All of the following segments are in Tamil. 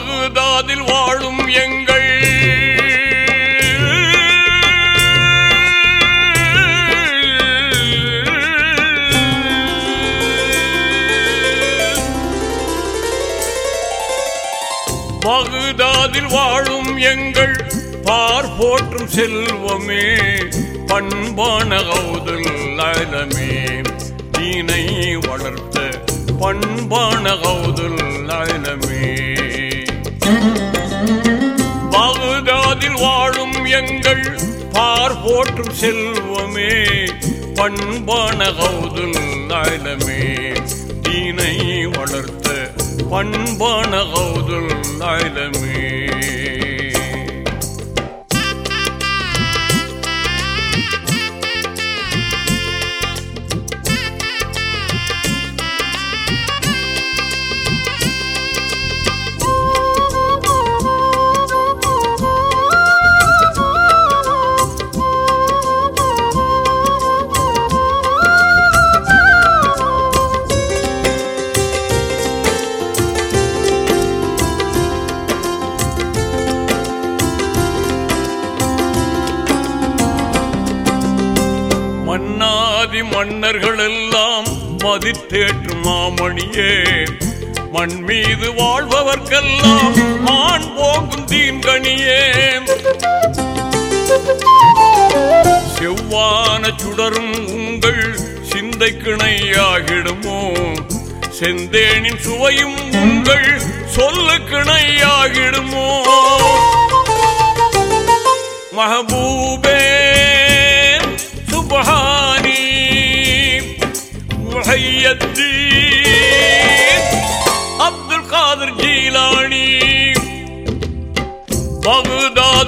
பாகுதாதில் வாழும் எங்கள். பாகுதாதில் வாழும் எங்கள். பார் போற்றும் செல்வமே பண்பான கௌதல் அலமே. தீனை வளர்த்த பண்பான கௌதல் அலமே. வாழும் எங்கள் பார் போற்றும் செல்வமே. பண்பான கௌதுல் அலமே தீனை வளர்த்த பண்பான கௌதுல் அலமே மன்னாதி மன்னர்கள் எல்லாம் மதித்தேற்று மாமணியே. மண் மீது வாழ்பவர்க்கெல்லாம் மான் போகும் தீன்கணியே செவ்வான சுடரும் உங்கள் சிந்தை கிணையாகிடுமோ செந்தேனின் சுவையும் உங்கள் சொல்லு கிணையாகிடுமோ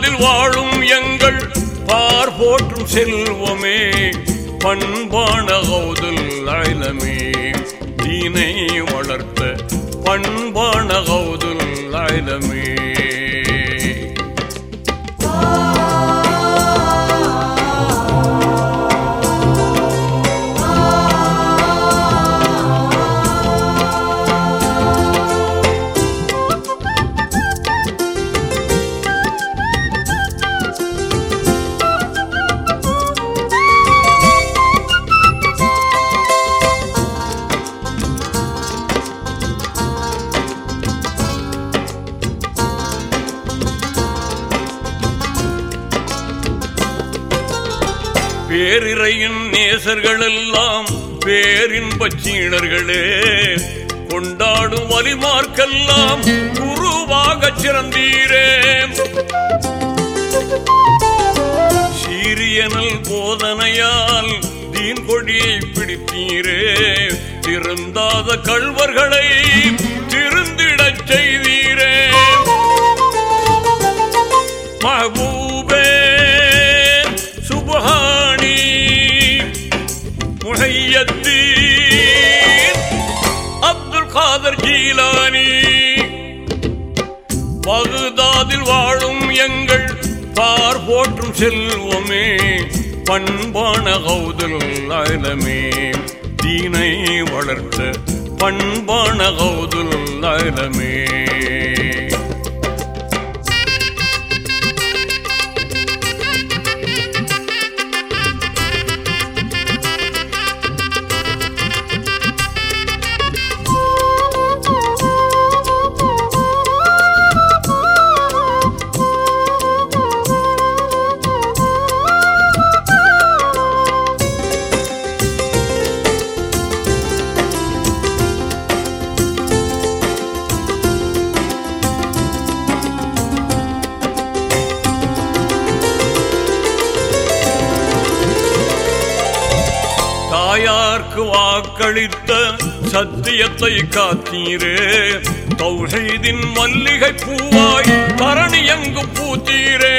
பகுதாதில் வாழும் எங்கள் பார் போற்றும் செல்வமே பண்பான கௌதல் அலமே. தீனை பேரிரையின் நேசர்களெல்லாம் பேரின் பேரின்பச் கொண்டாடும் வலிமார்க்கெல்லாம் குருவாக சிறந்தீரே. சீரியனல் போதனையால் தீன் கொடியை பிடித்தீரே. திருந்தாத கல்வர்களை திருந்திடச் செய்தீரே. மகபூ பாகுதாதில் வாழும் எங்கள் பார் போற்றும் செல்வமே பண்பான கௌதல் அலமே தீனை வளர்த்த பண்பான கௌதல் அலமே தாயார்க்கு வாக்களித்த சத்தியத்தை காத்தீரே. தௌஹீதின் மல்லிகை பூவாய் தரணி எங்கு பூத்தீரே.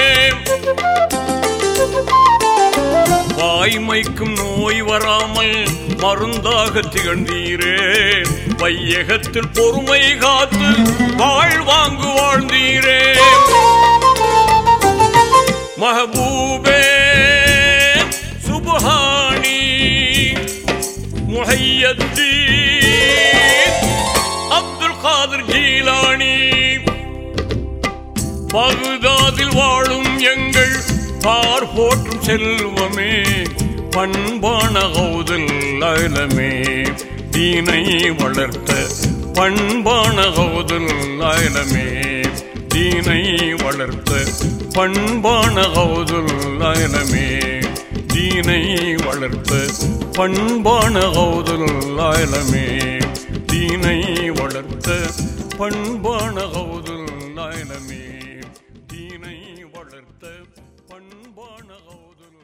வாய்மைக்கும் நோய் வராமல் மருந்தாக திகழ்ந்தீரே. வையகத்தில் பொறுமை காத்து வாழ்வாங்கு வாழ்ந்தீரே. மஹபூபே ولي الدين عبد القادر جيلاني பகுதாதில் வாழும் எங்கள் தார் போற்றும் செல்வமே பண்பான கௌதல் அயலமே. தீனை வளர்த்த பண்பான கௌதல் அயலமே. தீனை வளர்த்த பண்பான கௌதல் அயலமே. தீனை வளர்த்த பண்பான கௌதல் ஆயலமே தீனை வளர்த்த பண்பான கௌதல் ஆயலமே தீனை வளர்த்த பண்பான கௌதல்